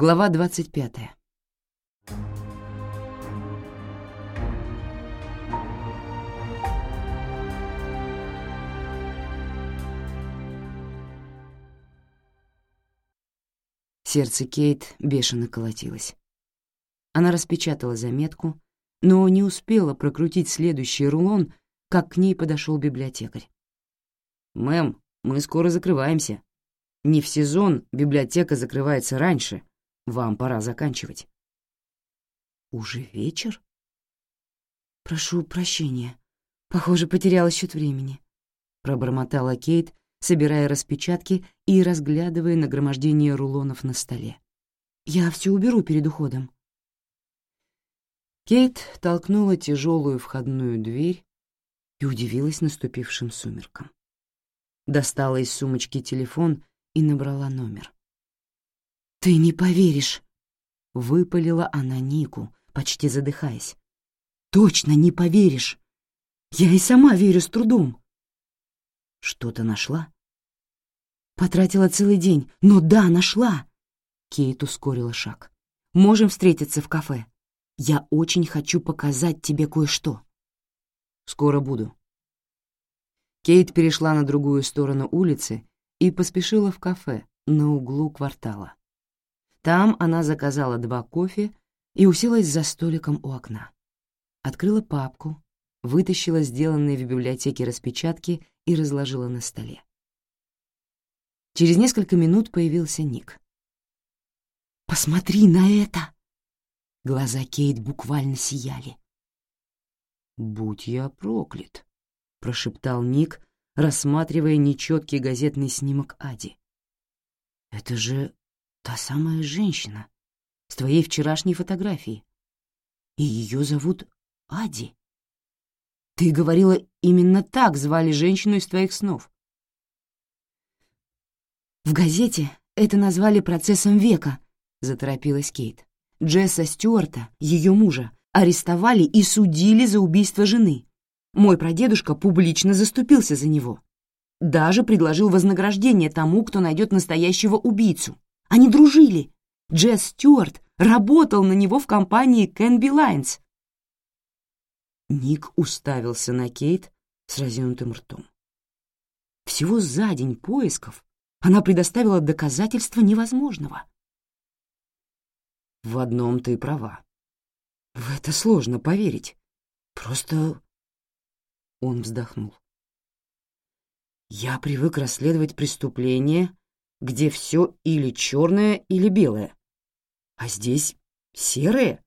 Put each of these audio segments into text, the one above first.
Глава 25. Сердце Кейт бешено колотилось. Она распечатала заметку, но не успела прокрутить следующий рулон, как к ней подошел библиотекарь. «Мэм, мы скоро закрываемся. Не в сезон библиотека закрывается раньше», вам пора заканчивать». «Уже вечер?» «Прошу прощения. Похоже, потеряла счет времени», — пробормотала Кейт, собирая распечатки и разглядывая нагромождение рулонов на столе. «Я все уберу перед уходом». Кейт толкнула тяжелую входную дверь и удивилась наступившим сумеркам. Достала из сумочки телефон и набрала номер. «Ты не поверишь!» — выпалила она Нику, почти задыхаясь. «Точно не поверишь! Я и сама верю с трудом!» «Что-то нашла?» «Потратила целый день, но да, нашла!» Кейт ускорила шаг. «Можем встретиться в кафе. Я очень хочу показать тебе кое-что». «Скоро буду». Кейт перешла на другую сторону улицы и поспешила в кафе на углу квартала. Там она заказала два кофе и уселась за столиком у окна. Открыла папку, вытащила сделанные в библиотеке распечатки и разложила на столе. Через несколько минут появился Ник. «Посмотри на это!» Глаза Кейт буквально сияли. «Будь я проклят!» — прошептал Ник, рассматривая нечеткий газетный снимок Ади. «Это же та самая женщина с твоей вчерашней фотографии. И ее зовут Ади. Ты говорила, именно так звали женщину из твоих снов. В газете это назвали процессом века, заторопилась Кейт. Джесса Стюарта, ее мужа, арестовали и судили за убийство жены. Мой прадедушка публично заступился за него. Даже предложил вознаграждение тому, кто найдет настоящего убийцу. Они дружили. Джесс Стюарт работал на него в компании Кенби Лайнс. Ник уставился на Кейт с разъянутым ртом. Всего за день поисков она предоставила доказательства невозможного. «В одном ты права. В это сложно поверить. Просто...» Он вздохнул. «Я привык расследовать преступления где все или черное, или белое. А здесь серое.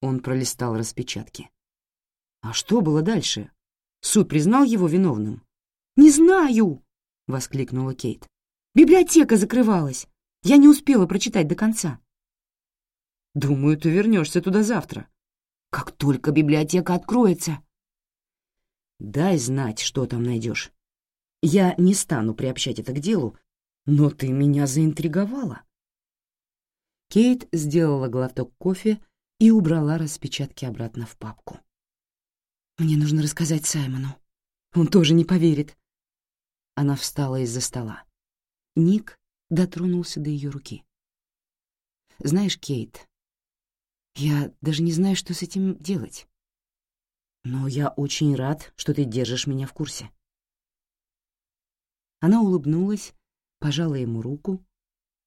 Он пролистал распечатки. А что было дальше? Суд признал его виновным. «Не знаю!» — воскликнула Кейт. «Библиотека закрывалась. Я не успела прочитать до конца». «Думаю, ты вернешься туда завтра. Как только библиотека откроется». «Дай знать, что там найдешь. Я не стану приобщать это к делу, но ты меня заинтриговала». Кейт сделала глоток кофе и убрала распечатки обратно в папку. «Мне нужно рассказать Саймону. Он тоже не поверит». Она встала из-за стола. Ник дотронулся до ее руки. «Знаешь, Кейт, я даже не знаю, что с этим делать. Но я очень рад, что ты держишь меня в курсе». Она улыбнулась пожала ему руку,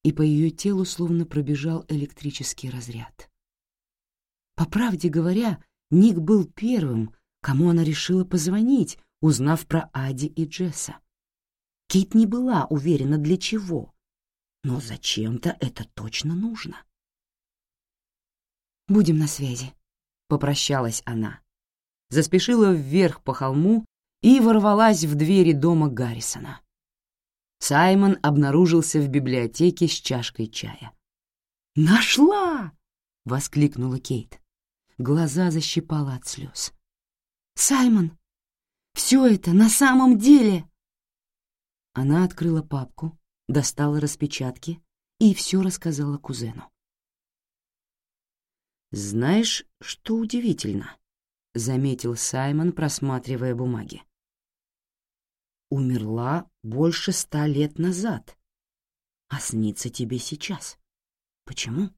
и по ее телу словно пробежал электрический разряд. По правде говоря, Ник был первым, кому она решила позвонить, узнав про Ади и Джесса. Кит не была уверена для чего, но зачем-то это точно нужно. «Будем на связи», — попрощалась она. Заспешила вверх по холму и ворвалась в двери дома Гаррисона. Саймон обнаружился в библиотеке с чашкой чая. «Нашла!» — воскликнула Кейт. Глаза защипала от слез. «Саймон, все это на самом деле!» Она открыла папку, достала распечатки и все рассказала кузену. «Знаешь, что удивительно?» — заметил Саймон, просматривая бумаги. «Умерла больше ста лет назад. А снится тебе сейчас. Почему?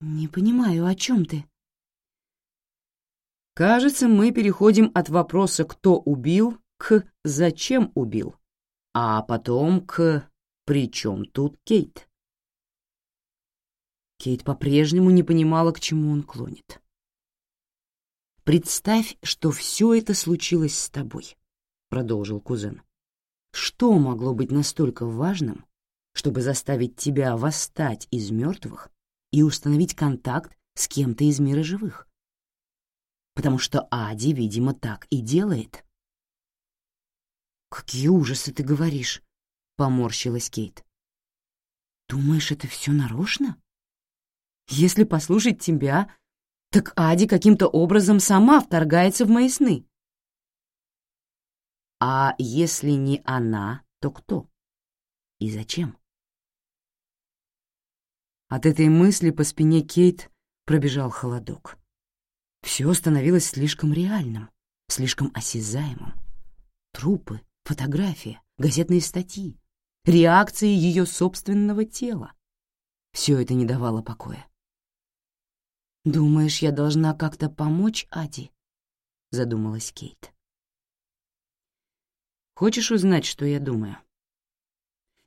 Не понимаю, о чем ты? Кажется, мы переходим от вопроса «кто убил» к «зачем убил», а потом к «при чем тут Кейт?». Кейт по-прежнему не понимала, к чему он клонит. «Представь, что все это случилось с тобой», — продолжил кузен. Что могло быть настолько важным, чтобы заставить тебя восстать из мертвых и установить контакт с кем-то из мира живых? Потому что Ади, видимо, так и делает. «Какие ужасы ты говоришь!» — поморщилась Кейт. «Думаешь, это все нарочно? Если послушать тебя, так Ади каким-то образом сама вторгается в мои сны. А если не она, то кто? И зачем? От этой мысли по спине Кейт пробежал холодок. Все становилось слишком реальным, слишком осязаемым. Трупы, фотографии, газетные статьи, реакции ее собственного тела. Все это не давало покоя. «Думаешь, я должна как-то помочь Ади?» — задумалась Кейт. Хочешь узнать, что я думаю?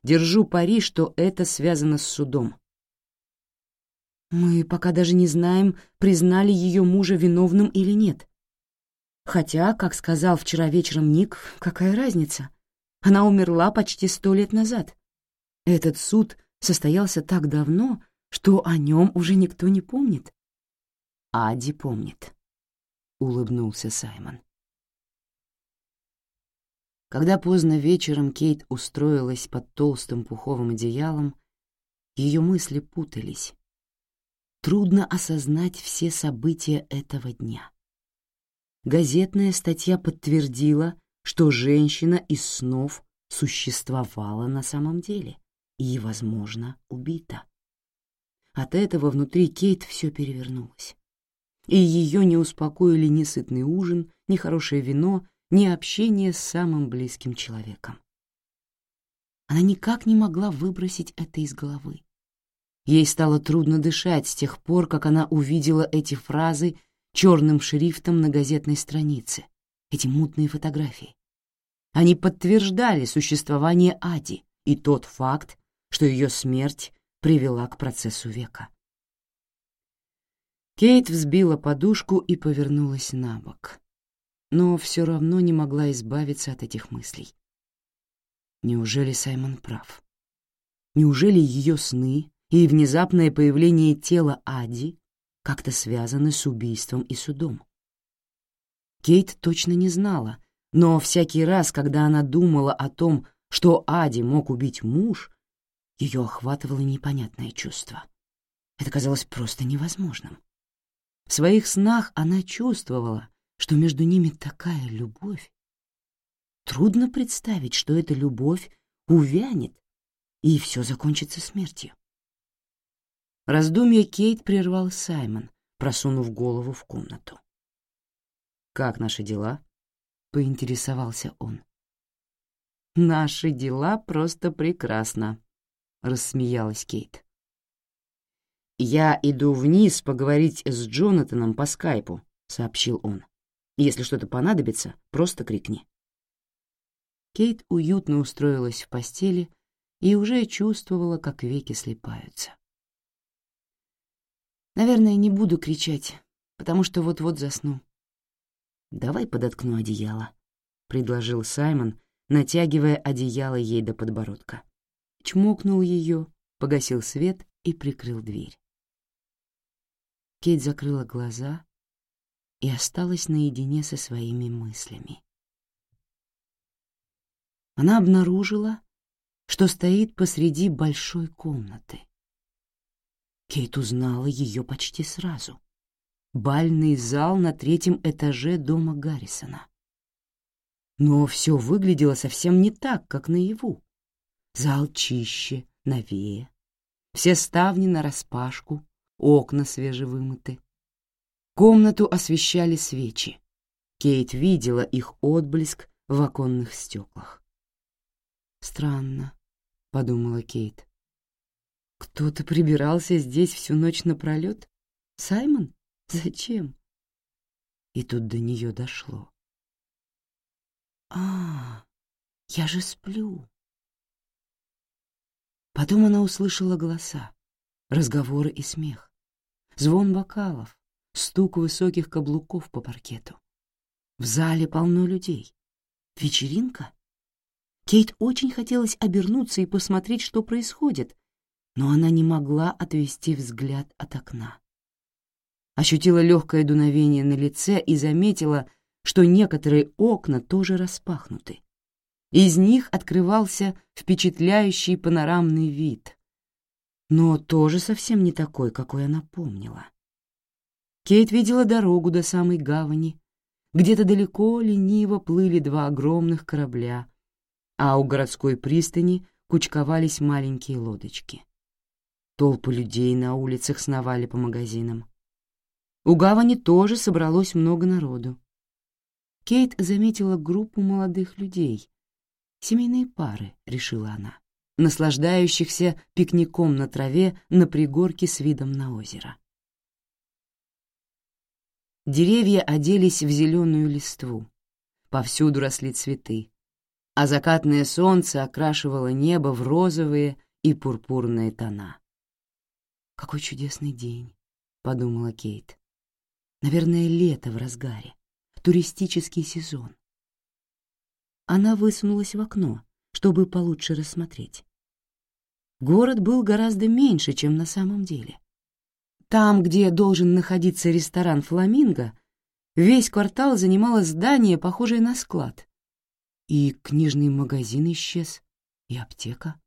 Держу пари, что это связано с судом. Мы пока даже не знаем, признали ее мужа виновным или нет. Хотя, как сказал вчера вечером Ник, какая разница? Она умерла почти сто лет назад. Этот суд состоялся так давно, что о нем уже никто не помнит. Ади помнит, — улыбнулся Саймон. Когда поздно вечером Кейт устроилась под толстым пуховым одеялом, ее мысли путались. Трудно осознать все события этого дня. Газетная статья подтвердила, что женщина из снов существовала на самом деле и, возможно, убита. От этого внутри Кейт все перевернулось. И ее не успокоили ни сытный ужин, ни хорошее вино — ни общение с самым близким человеком. Она никак не могла выбросить это из головы. Ей стало трудно дышать с тех пор, как она увидела эти фразы черным шрифтом на газетной странице, эти мутные фотографии. Они подтверждали существование Ади и тот факт, что ее смерть привела к процессу века. Кейт взбила подушку и повернулась на бок но все равно не могла избавиться от этих мыслей. Неужели Саймон прав? Неужели ее сны и внезапное появление тела Ади как-то связаны с убийством и судом? Кейт точно не знала, но всякий раз, когда она думала о том, что Ади мог убить муж, ее охватывало непонятное чувство. Это казалось просто невозможным. В своих снах она чувствовала, что между ними такая любовь. Трудно представить, что эта любовь увянет, и все закончится смертью. Раздумье Кейт прервал Саймон, просунув голову в комнату. «Как наши дела?» — поинтересовался он. «Наши дела просто прекрасно», — рассмеялась Кейт. «Я иду вниз поговорить с Джонатаном по скайпу», — сообщил он. Если что-то понадобится, просто крикни». Кейт уютно устроилась в постели и уже чувствовала, как веки слипаются. «Наверное, не буду кричать, потому что вот-вот засну». «Давай подоткну одеяло», — предложил Саймон, натягивая одеяло ей до подбородка. Чмокнул ее, погасил свет и прикрыл дверь. Кейт закрыла глаза и осталась наедине со своими мыслями. Она обнаружила, что стоит посреди большой комнаты. Кейт узнала ее почти сразу. Бальный зал на третьем этаже дома Гаррисона. Но все выглядело совсем не так, как наяву. Зал чище, новее. Все ставни нараспашку, окна свежевымыты. Комнату освещали свечи. Кейт видела их отблеск в оконных стеклах. «Странно», — подумала Кейт. «Кто-то прибирался здесь всю ночь напролет? Саймон? Зачем?» И тут до нее дошло. «А, я же сплю!» Потом она услышала голоса, разговоры и смех, звон бокалов, стук высоких каблуков по паркету. В зале полно людей. Вечеринка? Кейт очень хотелось обернуться и посмотреть, что происходит, но она не могла отвести взгляд от окна. Ощутила легкое дуновение на лице и заметила, что некоторые окна тоже распахнуты. Из них открывался впечатляющий панорамный вид, но тоже совсем не такой, какой она помнила. Кейт видела дорогу до самой гавани. Где-то далеко лениво плыли два огромных корабля, а у городской пристани кучковались маленькие лодочки. Толпы людей на улицах сновали по магазинам. У гавани тоже собралось много народу. Кейт заметила группу молодых людей. «Семейные пары», — решила она, наслаждающихся пикником на траве на пригорке с видом на озеро. Деревья оделись в зеленую листву. Повсюду росли цветы, а закатное солнце окрашивало небо в розовые и пурпурные тона. «Какой чудесный день!» — подумала Кейт. «Наверное, лето в разгаре, туристический сезон». Она высунулась в окно, чтобы получше рассмотреть. Город был гораздо меньше, чем на самом деле. Там, где должен находиться ресторан «Фламинго», весь квартал занимало здание, похожее на склад. И книжный магазин исчез, и аптека.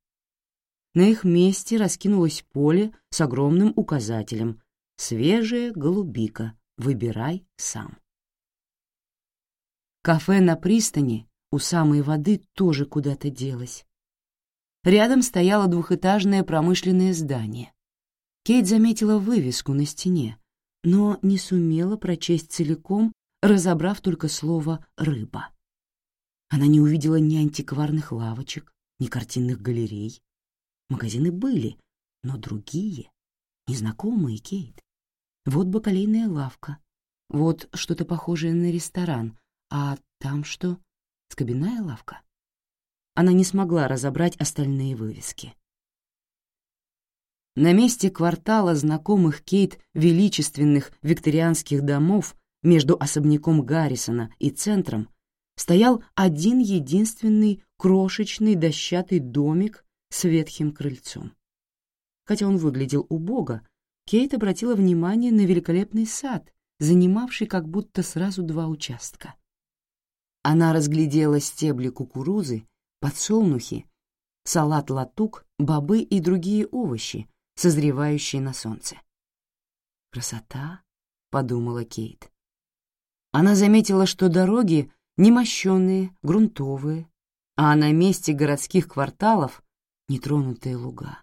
На их месте раскинулось поле с огромным указателем «Свежая голубика. Выбирай сам». Кафе на пристани у самой воды тоже куда-то делось. Рядом стояло двухэтажное промышленное здание. Кейт заметила вывеску на стене, но не сумела прочесть целиком, разобрав только слово «рыба». Она не увидела ни антикварных лавочек, ни картинных галерей. Магазины были, но другие, незнакомые Кейт. Вот бакалейная лавка, вот что-то похожее на ресторан, а там что? Скобяная лавка? Она не смогла разобрать остальные вывески. На месте квартала знакомых Кейт величественных викторианских домов между особняком Гаррисона и центром стоял один единственный крошечный дощатый домик с ветхим крыльцом. Хотя он выглядел убого, Кейт обратила внимание на великолепный сад, занимавший как будто сразу два участка. Она разглядела стебли кукурузы, подсолнухи, салат-латук, бобы и другие овощи, созревающей на солнце. «Красота!» — подумала Кейт. Она заметила, что дороги немощенные, грунтовые, а на месте городских кварталов — нетронутые луга.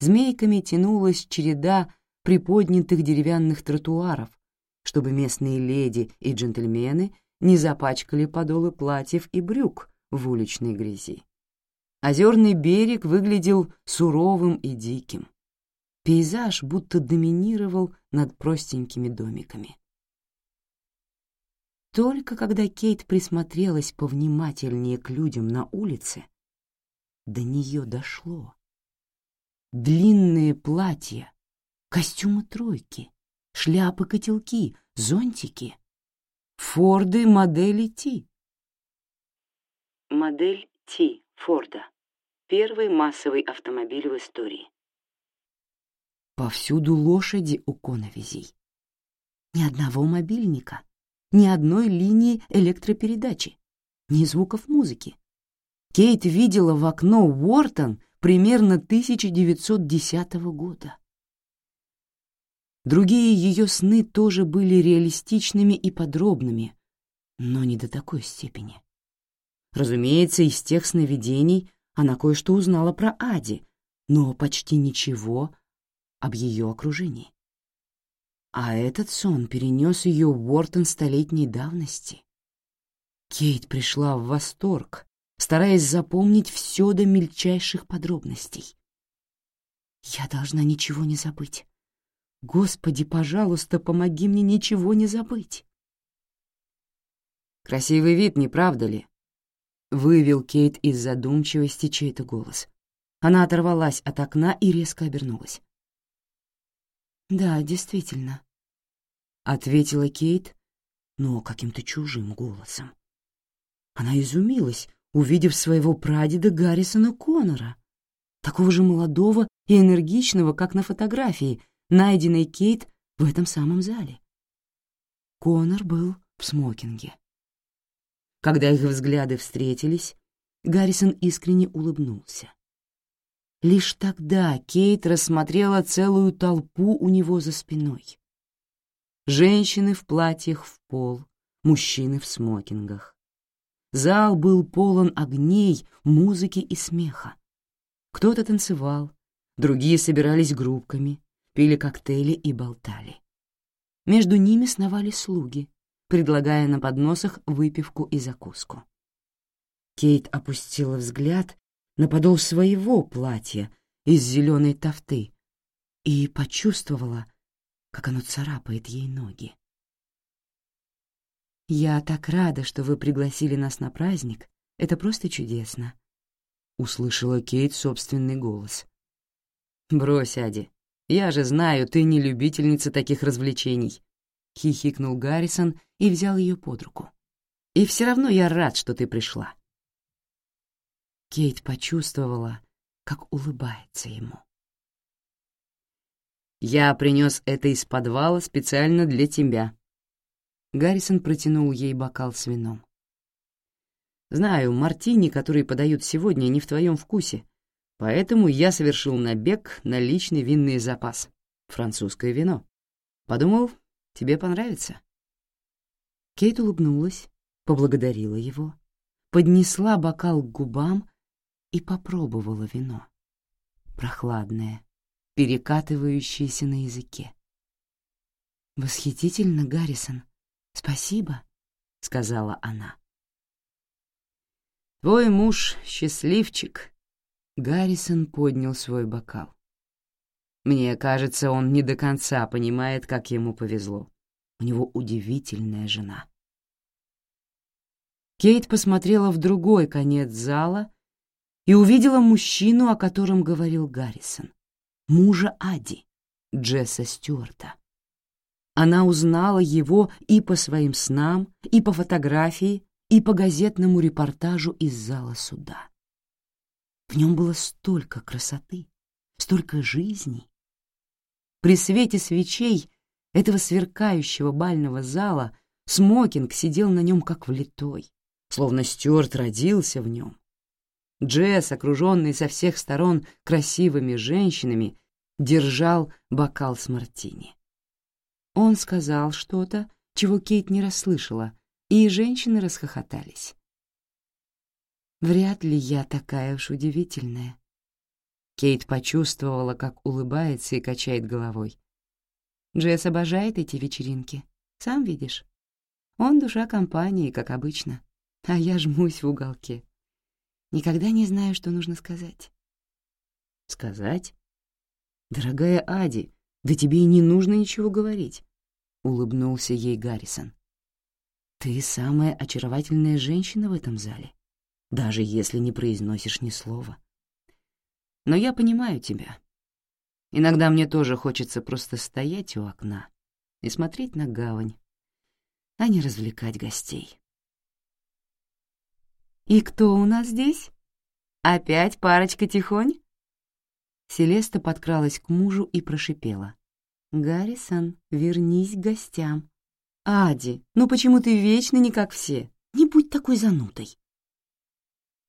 Змейками тянулась череда приподнятых деревянных тротуаров, чтобы местные леди и джентльмены не запачкали подолы платьев и брюк в уличной грязи. Озерный берег выглядел суровым и диким. Пейзаж будто доминировал над простенькими домиками. Только когда Кейт присмотрелась повнимательнее к людям на улице, до нее дошло. Длинные платья, костюмы тройки, шляпы-котелки, зонтики, форды модели Ти. Модель Ти Форда первый массовый автомобиль в истории. Повсюду лошади у коновизей. Ни одного мобильника, ни одной линии электропередачи, ни звуков музыки. Кейт видела в окно Уортон примерно 1910 года. Другие ее сны тоже были реалистичными и подробными, но не до такой степени. Разумеется, из тех сновидений она кое-что узнала про Ади, но почти ничего об ее окружении. А этот сон перенес ее в Уортон столетней давности. Кейт пришла в восторг, стараясь запомнить все до мельчайших подробностей. «Я должна ничего не забыть. Господи, пожалуйста, помоги мне ничего не забыть». «Красивый вид, не правда ли?» Вывел Кейт из задумчивости чей-то голос. Она оторвалась от окна и резко обернулась. «Да, действительно», — ответила Кейт, но каким-то чужим голосом. Она изумилась, увидев своего прадеда Гаррисона Коннора, такого же молодого и энергичного, как на фотографии, найденной Кейт в этом самом зале. Коннор был в смокинге. Когда их взгляды встретились, Гаррисон искренне улыбнулся. Лишь тогда Кейт рассмотрела целую толпу у него за спиной. Женщины в платьях в пол, мужчины в смокингах. Зал был полон огней, музыки и смеха. Кто-то танцевал, другие собирались группками, пили коктейли и болтали. Между ними сновали слуги — предлагая на подносах выпивку и закуску. Кейт опустила взгляд на подол своего платья из зеленой тафты и почувствовала, как оно царапает ей ноги. «Я так рада, что вы пригласили нас на праздник. Это просто чудесно», — услышала Кейт собственный голос. «Брось, Ади, я же знаю, ты не любительница таких развлечений», — хихикнул Гаррисон и взял ее под руку. «И все равно я рад, что ты пришла». Кейт почувствовала, как улыбается ему. «Я принес это из подвала специально для тебя». Гаррисон протянул ей бокал с вином. «Знаю, мартини, которые подают сегодня, не в твоем вкусе, поэтому я совершил набег на личный винный запас. Французское вино. Подумал, Тебе понравится?» Кейт улыбнулась, поблагодарила его, поднесла бокал к губам и попробовала вино. Прохладное, перекатывающееся на языке. «Восхитительно, Гаррисон. Спасибо», — сказала она. «Твой муж — счастливчик», — Гаррисон поднял свой бокал. Мне кажется, он не до конца понимает, как ему повезло. У него удивительная жена. Кейт посмотрела в другой конец зала и увидела мужчину, о котором говорил Гаррисон, мужа Ади, Джесса Стюарта. Она узнала его и по своим снам, и по фотографии, и по газетному репортажу из зала суда. В нем было столько красоты, столько жизни, при свете свечей этого сверкающего бального зала смокинг сидел на нем как влитой, словно Стюарт родился в нем. Джесс, окруженный со всех сторон красивыми женщинами, держал бокал с мартини. Он сказал что-то, чего Кейт не расслышала, и женщины расхохотались. «Вряд ли я такая уж удивительная», Кейт почувствовала, как улыбается и качает головой. «Джесс обожает эти вечеринки. Сам видишь. Он душа компании, как обычно. А я жмусь в уголке. Никогда не знаю, что нужно сказать». «Сказать? Дорогая Ади, да тебе и не нужно ничего говорить», — улыбнулся ей Гаррисон. «Ты самая очаровательная женщина в этом зале, даже если не произносишь ни слова. Но я понимаю тебя. Иногда мне тоже хочется просто стоять у окна и смотреть на гавань, а не развлекать гостей. «И кто у нас здесь? Опять парочка тихонь?» Селеста подкралась к мужу и прошипела. «Гаррисон, вернись к гостям. Ади, ну почему ты вечно не как все? Не будь такой занутой!»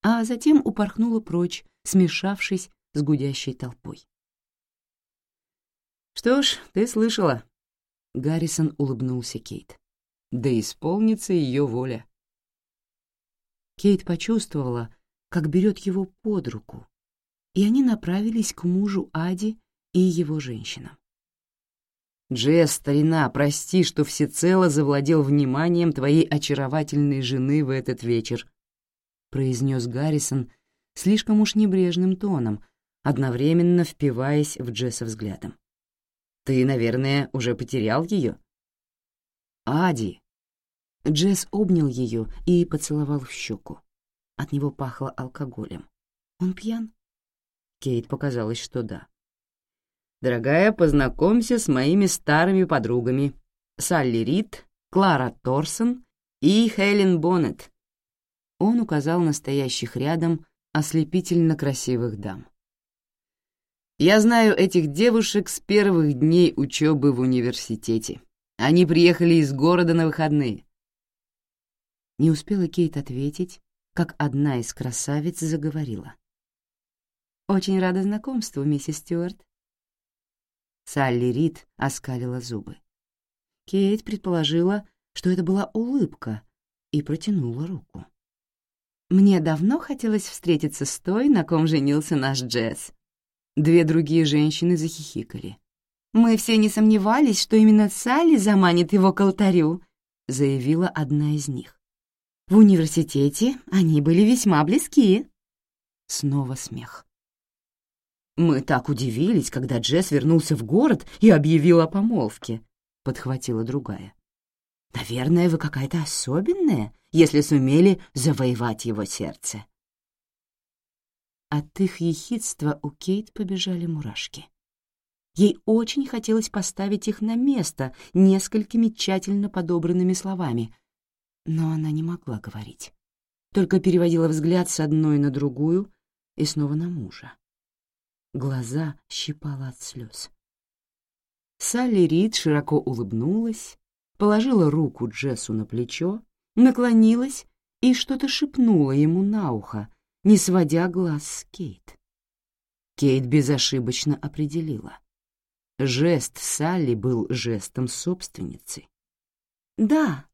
А затем упорхнула прочь, смешавшись с гудящей толпой. «Что ж, ты слышала?» — Гаррисон улыбнулся Кейт. «Да исполнится ее воля». Кейт почувствовала, как берет его под руку, и они направились к мужу Ади и его женщинам. «Джесс, старина, прости, что всецело завладел вниманием твоей очаровательной жены в этот вечер», — произнес Гаррисон слишком уж небрежным тоном — одновременно впиваясь в Джесса взглядом. «Ты, наверное, уже потерял ее?» «Ади!» Джесс обнял ее и поцеловал в щеку. От него пахло алкоголем. «Он пьян?» Кейт показалось, что да. «Дорогая, познакомься с моими старыми подругами. Салли Рид, Клара Торсон и Хелен Боннет». Он указал настоящих рядом ослепительно красивых дам. Я знаю этих девушек с первых дней учебы в университете. Они приехали из города на выходные». Не успела Кейт ответить, как одна из красавиц заговорила. «Очень рада знакомству, миссис Стюарт». Салли Рид оскалила зубы. Кейт предположила, что это была улыбка, и протянула руку. «Мне давно хотелось встретиться с той, на ком женился наш Джесс. Две другие женщины захихикали. «Мы все не сомневались, что именно Салли заманит его к алтарю», — заявила одна из них. «В университете они были весьма близки». Снова смех. «Мы так удивились, когда Джесс вернулся в город и объявил о помолвке», — подхватила другая. «Наверное, вы какая-то особенная, если сумели завоевать его сердце». А от их ехидства у Кейт побежали мурашки. Ей очень хотелось поставить их на место несколькими тщательно подобранными словами, но она не могла говорить. Только переводила взгляд с одной на другую и снова на мужа. Глаза щипала от слез. Салли Рид широко улыбнулась, положила руку Джессу на плечо, наклонилась и что-то шепнула ему на ухо, не сводя глаз с Кейт. Кейт безошибочно определила. Жест Салли был жестом собственницы. «Да,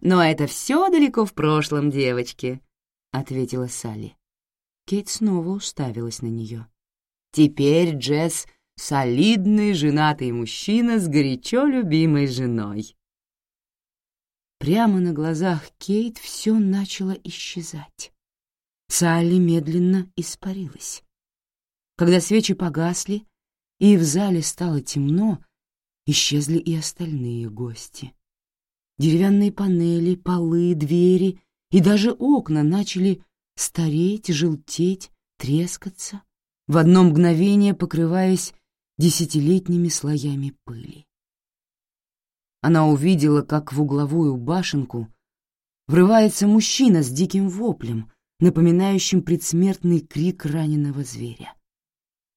но это все далеко в прошлом, девочки», — ответила Салли. Кейт снова уставилась на нее. «Теперь Джесс — солидный женатый мужчина с горячо любимой женой». Прямо на глазах Кейт все начало исчезать. Салли медленно испарилась. Когда свечи погасли, и в зале стало темно, исчезли и остальные гости. Деревянные панели, полы, двери и даже окна начали стареть, желтеть, трескаться, в одно мгновение покрываясь десятилетними слоями пыли. Она увидела, как в угловую башенку врывается мужчина с диким воплем — напоминающим предсмертный крик раненого зверя.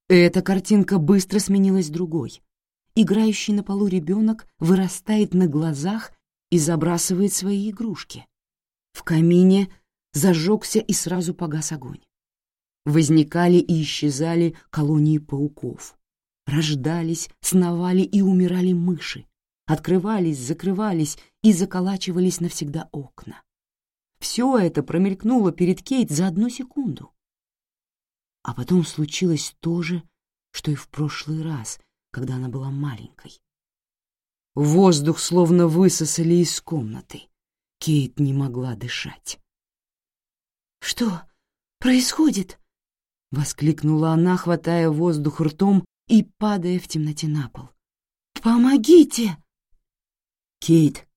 Эта картинка быстро сменилась другой. Играющий на полу ребенок вырастает на глазах и забрасывает свои игрушки. В камине зажегся и сразу погас огонь. Возникали и исчезали колонии пауков. Рождались, сновали и умирали мыши. Открывались, закрывались и заколачивались навсегда окна. Все это промелькнуло перед Кейт за одну секунду. А потом случилось то же, что и в прошлый раз, когда она была маленькой. Воздух словно высосали из комнаты. Кейт не могла дышать. «Что происходит?» — воскликнула она, хватая воздух ртом и падая в темноте на пол. «Помогите!» «Кейт,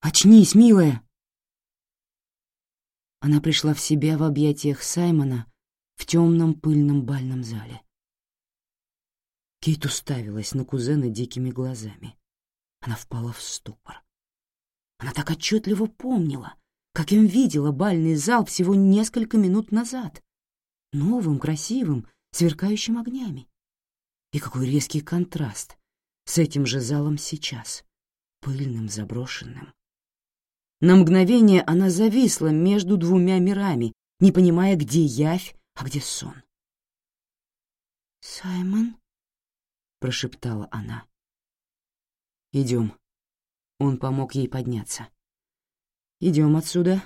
очнись, милая!» Она пришла в себя в объятиях Саймона в темном пыльном бальном зале. Кейт уставилась на кузена дикими глазами. Она впала в ступор. Она так отчетливо помнила, как им видела бальный зал всего несколько минут назад. Новым, красивым, сверкающим огнями. И какой резкий контраст с этим же залом сейчас, пыльным, заброшенным, на мгновение она зависла между двумя мирами, не понимая, где явь, а где сон. «Саймон?» — прошептала она. «Идем». Он помог ей подняться. «Идем отсюда».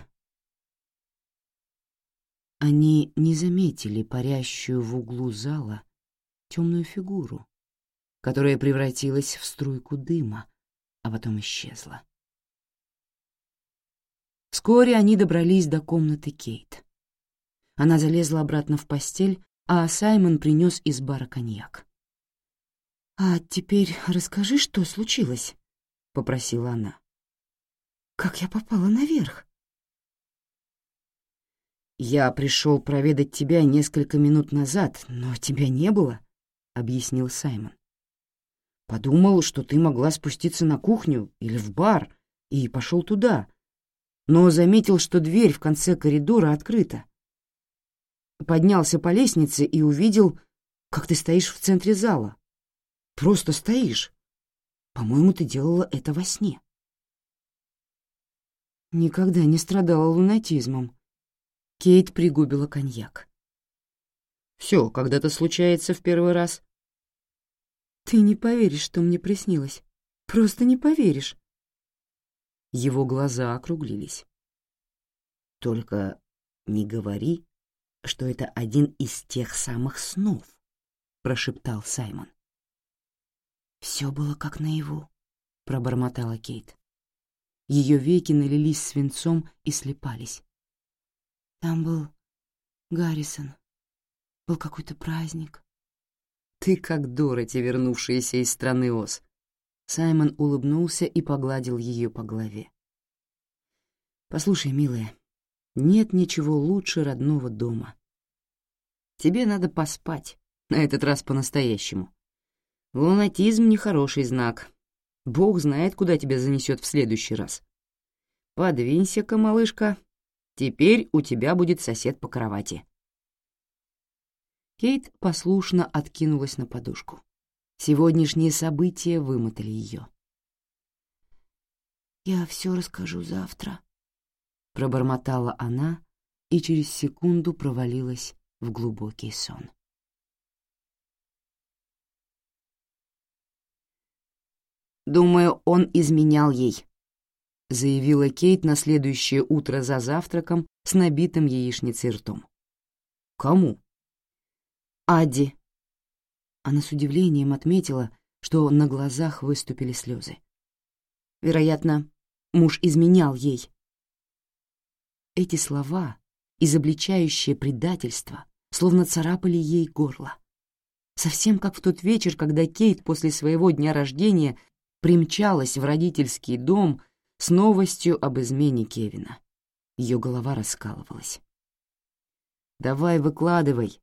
Они не заметили парящую в углу зала темную фигуру, которая превратилась в струйку дыма, а потом исчезла. Вскоре они добрались до комнаты Кейт. Она залезла обратно в постель, а Саймон принес из бара коньяк. «А теперь расскажи, что случилось», — попросила она. «Как я попала наверх?» «Я пришел проведать тебя несколько минут назад, но тебя не было», — объяснил Саймон. «Подумал, что ты могла спуститься на кухню или в бар, и пошел туда, но заметил, что дверь в конце коридора открыта. Поднялся по лестнице и увидел, как ты стоишь в центре зала. Просто стоишь. По-моему, ты делала это во сне. Никогда не страдала лунатизмом. Кейт пригубила коньяк. Все когда-то случается в первый раз. Ты не поверишь, что мне приснилось. Просто не поверишь. Его глаза округлились. «Только не говори, что это один из тех самых снов», — прошептал Саймон. «Все было как наяву», — пробормотала Кейт. Ее веки налились свинцом и слепались. «Там был Гаррисон. Был какой-то праздник». «Ты как Дороти, вернувшаяся из страны Оз», Саймон улыбнулся и погладил ее по голове. «Послушай, милая, нет ничего лучше родного дома. Тебе надо поспать, на этот раз по-настоящему. Лунатизм — нехороший знак. Бог знает, куда тебя занесет в следующий раз. Подвинься-ка, малышка, теперь у тебя будет сосед по кровати». Кейт послушно откинулась на подушку. Сегодняшние события вымотали ее. «Я все расскажу завтра», — пробормотала она и через секунду провалилась в глубокий сон. «Думаю, он изменял ей», — заявила Кейт на следующее утро за завтраком с набитым яичницей ртом. «Кому?» «Адди», она с удивлением отметила, что на глазах выступили слезы. Вероятно, муж изменял ей. Эти слова, изобличающие предательство, словно царапали ей горло. Совсем как в тот вечер, когда Кейт после своего дня рождения примчалась в родительский дом с новостью об измене Кевина. Ее голова раскалывалась. «Давай выкладывай»,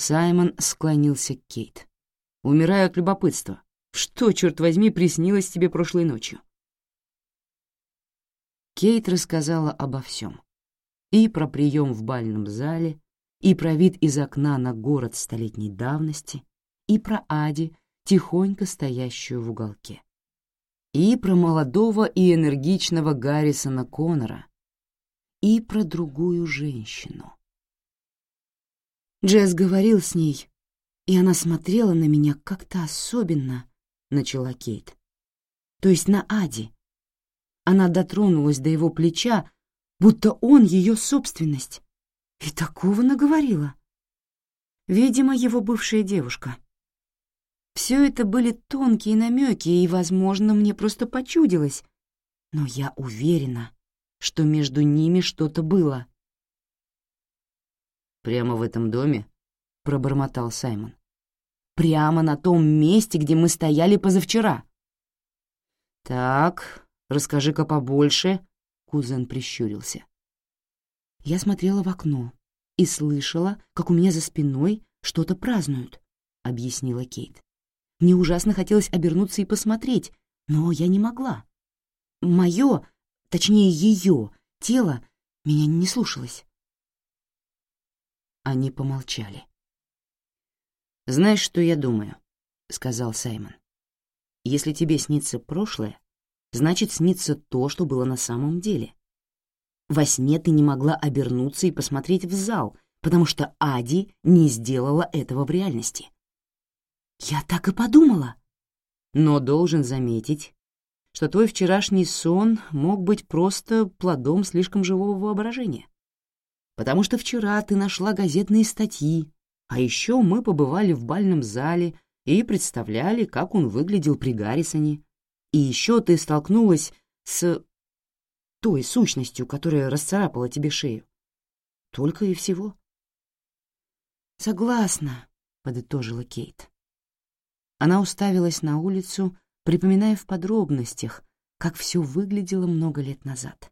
Саймон склонился к Кейт. «Умираю от любопытства. Что, черт возьми, приснилось тебе прошлой ночью?» Кейт рассказала обо всем. И про прием в бальном зале, и про вид из окна на город столетней давности, и про Ади, тихонько стоящую в уголке. И про молодого и энергичного Гаррисона Коннора, и про другую женщину — Джесс говорил с ней, и она смотрела на меня как-то особенно, — начала Кейт. То есть на Ади. Она дотронулась до его плеча, будто он ее собственность. И такого наговорила. Видимо, его бывшая девушка. Все это были тонкие намеки, и, возможно, мне просто почудилось. Но я уверена, что между ними что-то было. «Прямо в этом доме?» — пробормотал Саймон. «Прямо на том месте, где мы стояли позавчера». «Так, расскажи-ка побольше», — кузен прищурился. Я смотрела в окно и слышала, как у меня за спиной что-то празднуют, — объяснила Кейт. Мне ужасно хотелось обернуться и посмотреть, но я не могла. Мое, точнее ее, тело меня не слушалось. Они помолчали. «Знаешь, что я думаю?» — сказал Саймон. «Если тебе снится прошлое, значит, снится то, что было на самом деле. Во сне ты не могла обернуться и посмотреть в зал, потому что Ади не сделала этого в реальности». «Я так и подумала!» «Но должен заметить, что твой вчерашний сон мог быть просто плодом слишком живого воображения потому что вчера ты нашла газетные статьи, а еще мы побывали в бальном зале и представляли, как он выглядел при Гаррисоне. И еще ты столкнулась с той сущностью, которая расцарапала тебе шею. Только и всего. «Согласна», — подытожила Кейт. Она уставилась на улицу, припоминая в подробностях, как все выглядело много лет назад.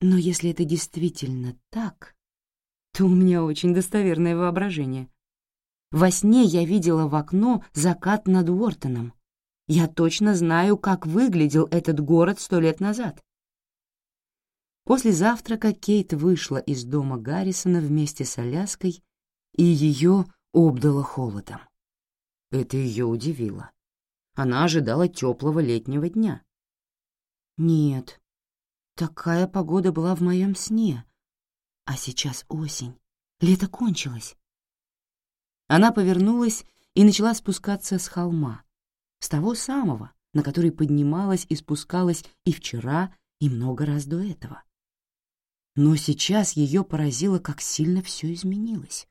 Но если это действительно так, то у меня очень достоверное воображение. Во сне я видела в окно закат над Уортоном. Я точно знаю, как выглядел этот город сто лет назад. После завтрака Кейт вышла из дома Гаррисона вместе с Аляской, и ее обдало холодом. Это ее удивило. Она ожидала теплого летнего дня. «Нет», Такая погода была в моем сне. А сейчас осень. Лето кончилось. Она повернулась и начала спускаться с холма. С того самого, на который поднималась и спускалась и вчера, и много раз до этого. Но сейчас ее поразило, как сильно все изменилось.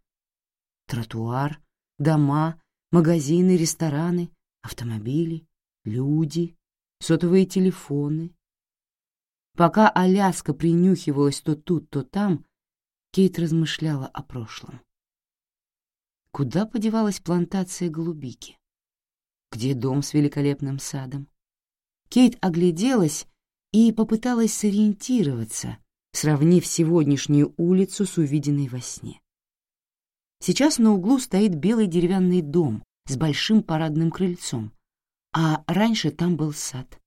Тротуар, дома, магазины, рестораны, автомобили, люди, сотовые телефоны, Пока Аляска принюхивалась то тут, то там, Кейт размышляла о прошлом. Куда подевалась плантация голубики? Где дом с великолепным садом? Кейт огляделась и попыталась сориентироваться, сравнив сегодняшнюю улицу с увиденной во сне. Сейчас на углу стоит белый деревянный дом с большим парадным крыльцом, а раньше там был сад.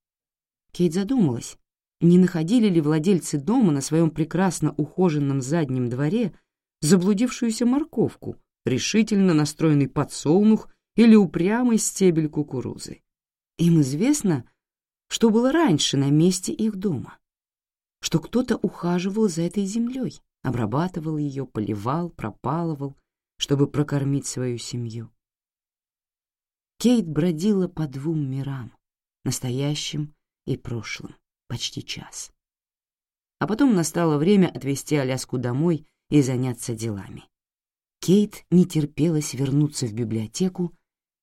Кейт задумалась, не находили ли владельцы дома на своем прекрасно ухоженном заднем дворе заблудившуюся морковку, решительно настроенный подсолнух или упрямый стебель кукурузы? Им известно, что было раньше на месте их дома, что кто-то ухаживал за этой землей, обрабатывал ее, поливал, пропалывал, чтобы прокормить свою семью. Кейт бродила по двум мирам — настоящим и прошлым почти час. А потом настало время отвезти Аляску домой и заняться делами. Кейт не терпелось вернуться в библиотеку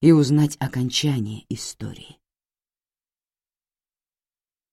и узнать окончание истории.